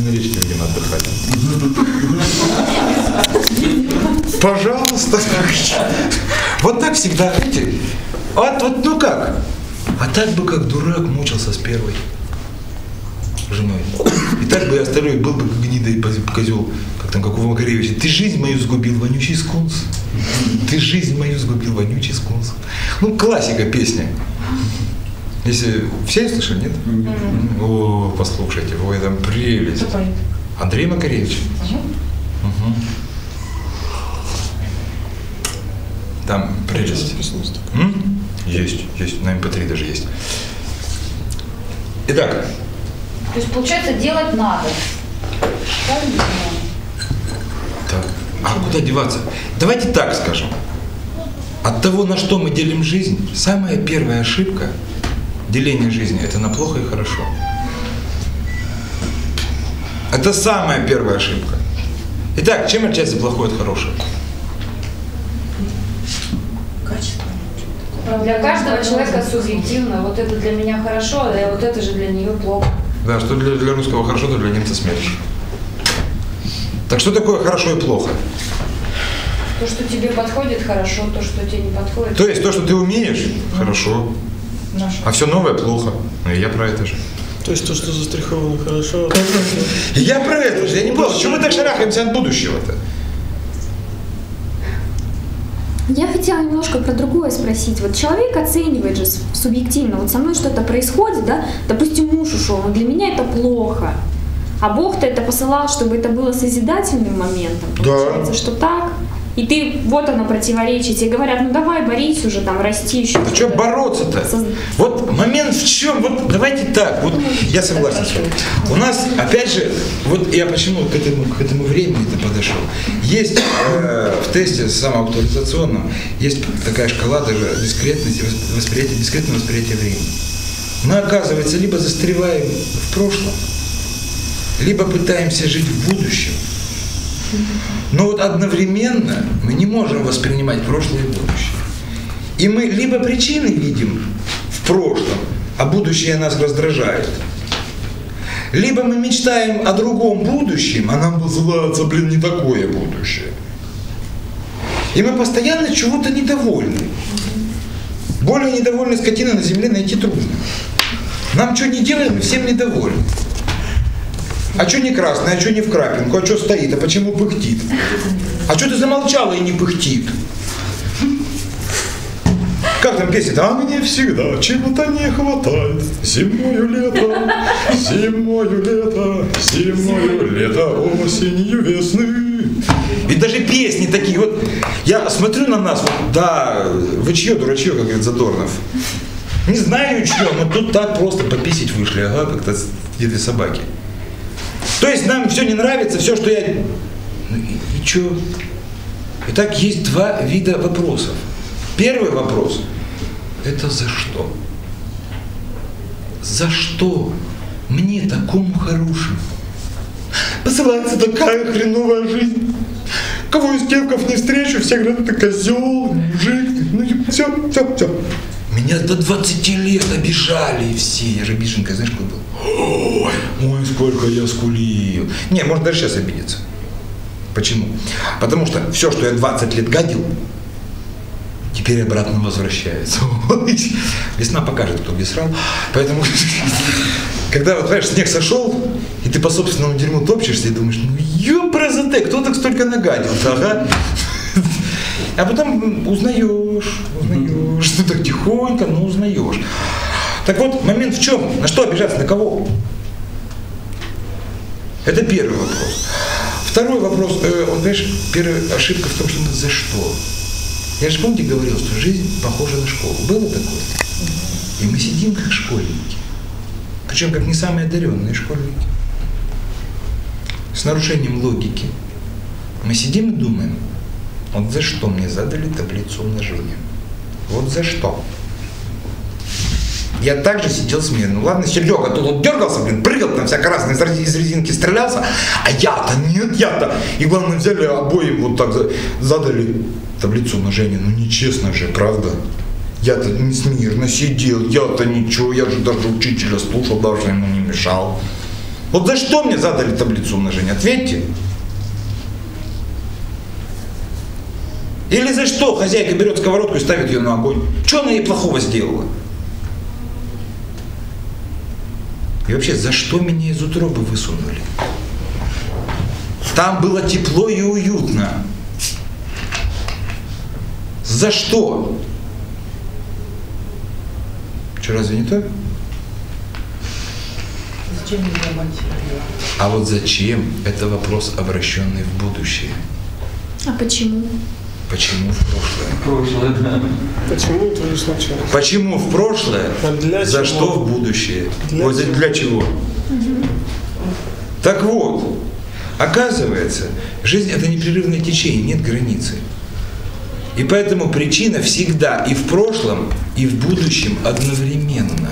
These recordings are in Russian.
на речке, видимо, отдыхать. Пожалуйста. Вот так всегда, видите? Вот, вот, ну как? А так бы как дурак мучился с первой женой. И так бы я остальной был бы и козел, как там, как у Макаревича. Ты жизнь мою сгубил, вонючий скунс. Ты жизнь мою сгубил, вонючий скунс. Ну, классика песни. Если все слышали, нет? Mm-hmm. О, послушайте, ой, там прелесть. Андрей Макаревич. Угу. Там прелесть. М? Есть, есть, на МП3 даже есть. Итак. То есть, получается, делать надо. Так. А куда деваться? Давайте так скажем. От того, на что мы делим жизнь, самая первая ошибка деления жизни – это на плохо и хорошо. Это самая первая ошибка. Итак, чем отличается плохое от хорошего? Для каждого человека субъективно. Вот это для меня хорошо, а вот это же для нее плохо. Да, что для, для русского хорошо, то для немца смерть. Так что такое хорошо и плохо? То, что тебе подходит, хорошо, то, что тебе не подходит. То есть то, что ты умеешь, хорошо. Наше. А все новое плохо. Я про это же. То есть то, что застраховано хорошо. Я про это же, я не понял, почему мы так шарахаемся от будущего-то? Я хотела немножко про другое спросить. Вот человек оценивает же субъективно. Вот со мной что-то происходит, да? Допустим, муж ушел, но для меня это плохо. А Бог-то это посылал, чтобы это было созидательным моментом. Получается, да. что так. И ты, вот оно противоречие, тебе говорят, ну давай борись уже, там, расти еще. Да что бороться-то? Соз... Вот момент в чем, вот давайте так, вот я согласен с вами. У нас, опять же, вот я почему к этому, к этому времени это подошел. Есть э, в тесте самоактуализационном, есть такая шкала даже дискретности, восприятия, дискретного восприятия времени. Мы, оказывается, либо застреваем в прошлом, либо пытаемся жить в будущем, но вот одновременно мы не можем воспринимать прошлое и будущее. И мы либо причины видим в прошлом, а будущее нас раздражает, либо мы мечтаем о другом будущем, а нам вызывается, блин, не такое будущее. И мы постоянно чего-то недовольны. Более недовольной скотины на земле найти трудно. Нам что не делаем, мы всем недовольны. А что не красный, а что не в крапинку, а что стоит, а почему пыхтит? А что ты замолчала и не пыхтит? Как там песня? А мне всегда чего-то не хватает. Зимою лето, зимою лето, зимою лето, осенью весны. И даже песни такие. Вот я смотрю на нас, вот, да, вы чье дурачье, как говорит Задорнов. Не знаю чье, но тут так просто пописить вышли, ага, как-то где-то собаки. То есть нам все не нравится, все, что я... Ну и, и что? Итак, есть два вида вопросов. Первый вопрос – это за что? За что мне такому хорошему? Посылается такая хреновая жизнь. Кого из девков не встречу, все говорят, ты козел, мужик, ну все, все, все. Меня до 20 лет обижали все. Я же бишенка, знаешь, какой был? Ой, ой, сколько я скулил. Не, может даже сейчас обидеться. Почему? Потому что все, что я 20 лет гадил, теперь обратно возвращается. Весна покажет, кто где срал. Поэтому, когда, вот, понимаешь, снег сошел, и ты по собственному дерьму топчешься и думаешь, ну ёпрзт, кто так столько нагадил ага? А потом узнаешь, узнаешь, ну так тихонько, но узнаешь. Так вот, момент в чем? На что обижаться? На кого? Это первый вопрос. Второй вопрос, э, он, знаешь, первая ошибка в том, что за что. Я же помните говорил, что жизнь похожа на школу. Было такое? И мы сидим как школьники. Причем как не самые одаренные школьники. С нарушением логики. Мы сидим и думаем, вот за что мне задали таблицу умножения? Вот за что? Я также сидел смирно. Ну ладно, Серега тут вот дергался, блин, прыгал там всяко разно из резинки стрелялся, а я-то нет, я-то. И главное, взяли обоим вот так задали таблицу умножения. Ну нечестно же, правда? Я-то не смирно сидел, я-то ничего, я же даже учителя слушал, даже ему не мешал. Вот за что мне задали таблицу умножения? Ответьте. Или за что хозяйка берет сковородку и ставит ее на огонь? Что она ей плохого сделала? И вообще, за что меня из утробы высунули? Там было тепло и уютно. За что? Что, разве не так? Зачем ремонтировать? А вот зачем? Это вопрос, обращенный в будущее. А почему? Почему в прошлое? Прошлое, да. Почему это не случилось? Почему в прошлое? А для за чего? что в будущее? Для вот чего? для чего? Так вот, оказывается, жизнь это непрерывное течение, нет границы. И поэтому причина всегда и в прошлом, и в будущем одновременно.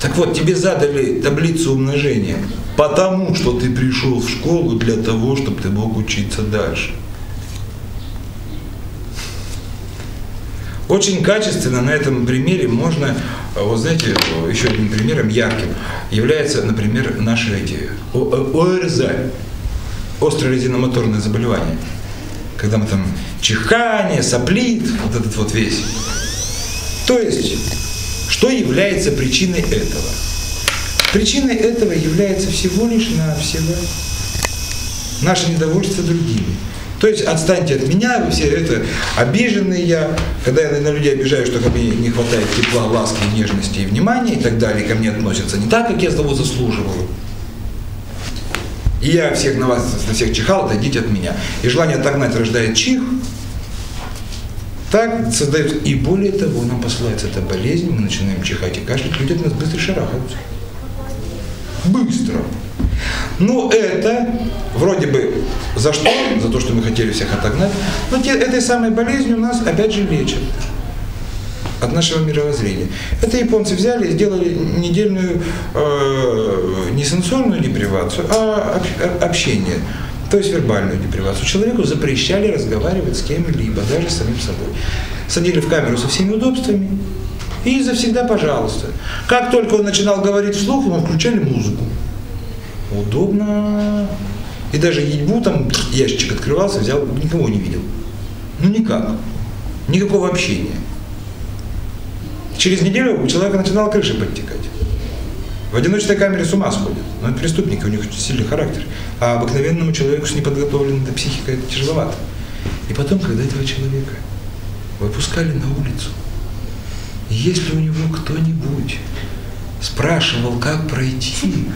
Так вот, тебе задали таблицу умножения, потому что ты пришел в школу для того, чтобы ты мог учиться дальше. Очень качественно на этом примере можно, э, вот знаете, еще одним примером ярким является, например, наши эти ОРЗ, острое резиномоторное заболевание. Когда мы там чихание, соплит, вот этот вот весь. То есть, что является причиной этого? Причиной этого является всего лишь навсего наше недовольство другими. То есть отстаньте от меня, все это обиженные я, когда я на людей обижаю, что мне не хватает тепла, ласки, нежности и внимания и так далее, ко мне относятся не так, как я того заслуживаю. И я всех на вас, на всех чихал, отойдите от меня. И желание отогнать рождает чих, так создается. И более того, нам посылается эта болезнь, мы начинаем чихать и кашлять, люди от нас быстро шарахаются. Быстро. Но это вроде бы за что? За то, что мы хотели всех отогнать. Но те, этой самой болезнью нас опять же лечат от нашего мировоззрения. Это японцы взяли и сделали недельную э, не сенсорную депривацию, а об- общение. То есть вербальную депривацию. Человеку запрещали разговаривать с кем-либо, даже с самим собой. Садили в камеру со всеми удобствами и завсегда пожалуйста. Как только он начинал говорить вслух, ему включали музыку. Удобно. И даже едьбу там ящичек открывался, взял, никого не видел. Ну никак. Никакого общения. Через неделю у человека начинала крыша подтекать. В одиночной камере с ума сходят. Но это преступники, у них очень сильный характер. А обыкновенному человеку с неподготовленной психикой это тяжеловато. И потом, когда этого человека выпускали на улицу, если у него кто-нибудь спрашивал, как пройти,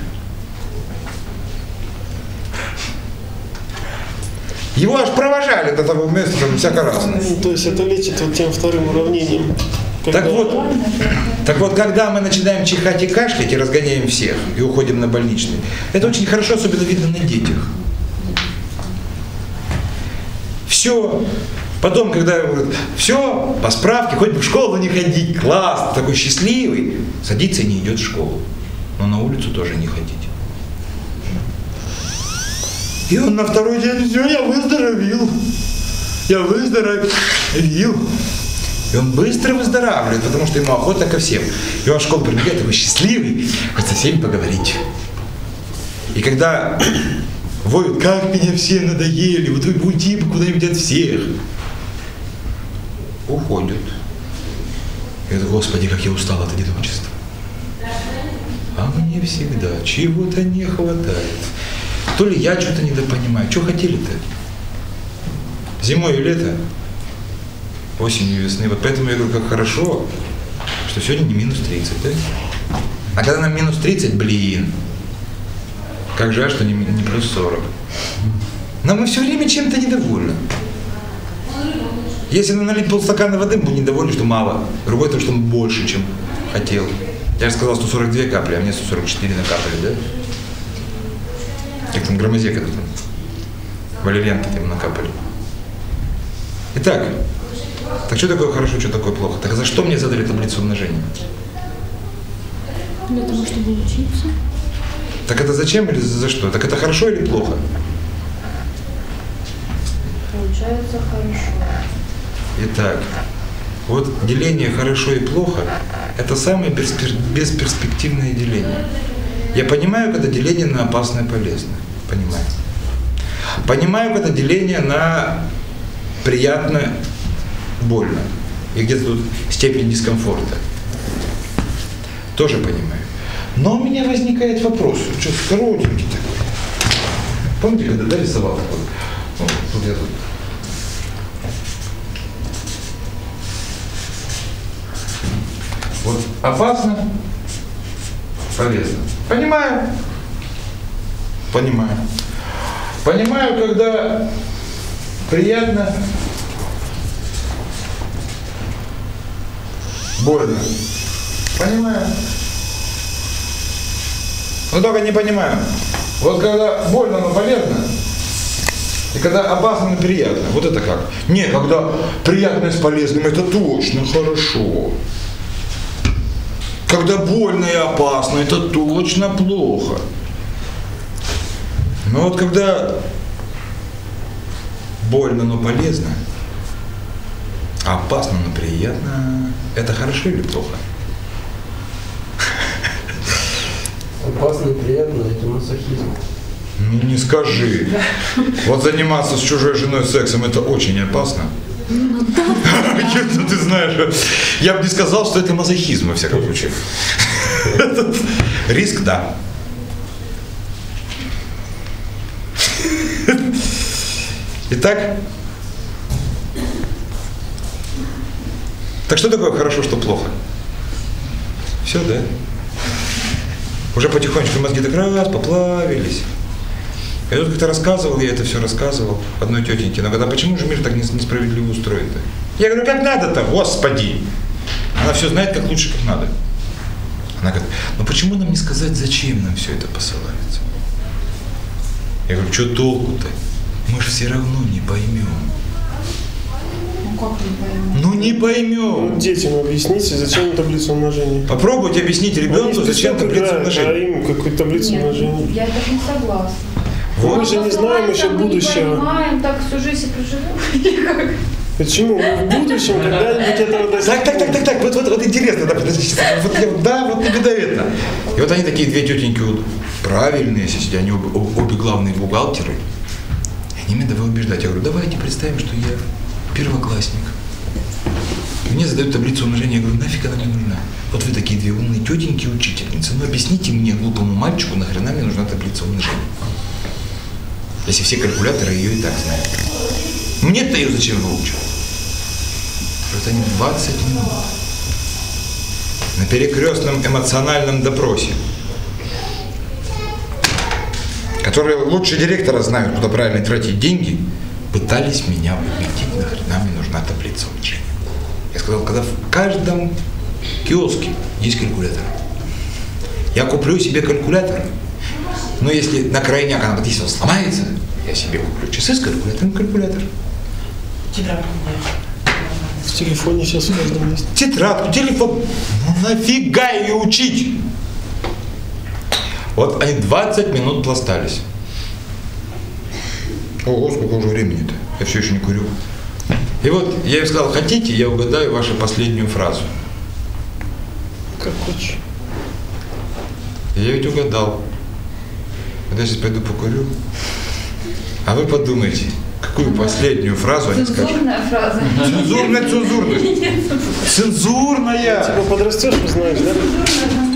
его аж провожали до того места, там всяко разное. Ну, То есть это лечит вот тем вторым уравнением. Так вот, так вот, когда мы начинаем чихать и кашлять и разгоняем всех и уходим на больничный, это очень хорошо, особенно видно на детях. Все. Потом, когда говорят, все, по справке, хоть бы в школу не ходить, класс, такой счастливый, садится и не идет в школу. Но на улицу тоже не ходить. И он на второй день, все, я выздоровел. Я выздоровел. И он быстро выздоравливает, потому что ему охота ко всем. И он в школу прибегает, такой счастливый, хочет со всеми поговорить. И когда воют, как меня все надоели, вот вы уйти куда-нибудь от всех. Уходят. И говорят, Господи, как я устал от одиночества. А мне всегда чего-то не хватает. То ли я что-то недопонимаю. Что хотели-то? Зимой и лето, осенью и весны. Вот поэтому я говорю, как хорошо, что сегодня не минус 30, да? А когда нам минус 30, блин, как жаль, что не, не плюс 40. Но мы все время чем-то недовольны. Если нам налить полстакана воды, мы будем недовольны, что мало. Другое то, что мы больше, чем хотел. Я же сказал 142 капли, а мне 144 накапали, да? Как там громозе, когда там валерьянки там накапали. Итак, так что такое хорошо, что такое плохо? Так за что мне задали таблицу умножения? Для того, чтобы учиться. Так это зачем или за что? Так это хорошо или плохо? Получается хорошо. Итак, вот деление хорошо и плохо – это самое беспер- бесперспективное деление. Я понимаю, когда деление на опасное и полезное. Понимаю. Понимаю, когда деление на приятно, больно. И где-то тут степень дискомфорта. Тоже понимаю. Но у меня возникает вопрос. Что коротенький такой. Помните, когда да, рисовал такой? Ну, тут я тут. Вот опасно, полезно. Понимаю. Понимаю. Понимаю, когда приятно, больно. Понимаю. Но только не понимаю. Вот когда больно, но полезно, и когда опасно, но приятно. Вот это как? Не, когда приятное с полезным, это точно хорошо. Когда больно и опасно, это точно плохо. Но вот когда больно, но полезно, опасно, но приятно, это хорошо или плохо? Опасно и приятно, это мазохизм. Ну не скажи. Вот заниматься с чужой женой сексом это очень опасно. Ну ты знаешь, я бы не сказал, что это мазохизм во всяком случае. Риск, да. Итак, так что такое хорошо, что плохо? Все, да? Уже потихонечку мозги так раз поплавились. Я тут как-то рассказывал, я это все рассказывал одной тетеньке. Но когда почему же мир так несправедливо устроен-то? Я говорю, как надо-то, господи! Она все знает, как лучше, как надо. Она говорит, ну почему нам не сказать, зачем нам все это посылается? Я говорю, что толку-то? Мы же все равно не поймем. Ну как не пойму? Ну не поймем. Ну, детям объясните, зачем таблица умножения. Попробуйте объяснить ребенку, Они зачем играют, а умножения. им какую таблицу умножения. я так не согласна. Вот. Мы же не знаем еще Мы не будущего. понимаем, так всю жизнь проживем. Почему? Мы в будущем когда-нибудь этого Так, так, так, достигнем. так, так, вот, вот, вот интересно, да, подождите, вот, я- да, вот это. И вот они такие две тетеньки вот, правильные, если они обе, об- обе главные бухгалтеры. И они меня давай убеждать. Я говорю, давайте представим, что я первоклассник. Мне задают таблицу умножения, я говорю, нафиг она мне нужна? Вот вы такие две умные тетеньки учительницы, ну объясните мне, глупому мальчику, нахрена мне нужна таблица умножения? Если все калькуляторы ее и так знают. Мне-то ее зачем выучивать? Вот они 20 минут на перекрестном эмоциональном допросе, которые лучше директора знают, куда правильно тратить деньги, пытались меня убедить, нахрена мне нужна таблица умножения. Я сказал, когда в каждом киоске есть калькулятор. Я куплю себе калькулятор, но если на крайняк она если он сломается, я себе куплю часы с калькулятором, калькулятор. Тетрадку. В телефоне сейчас в каждом есть. тетрадку, телефон. Ну нафига ее учить? Вот они 20 минут пластались. Ого, сколько уже времени-то? Я все еще не курю. И вот я им сказал, хотите, я угадаю вашу последнюю фразу. Как хочешь. Я ведь угадал. Вот я сейчас пойду покурю. А вы подумайте, какую последнюю фразу они скажут. Цензурная фраза. Цензурная, цензурная. Цензурная. Типа подрастешь, узнаешь, да?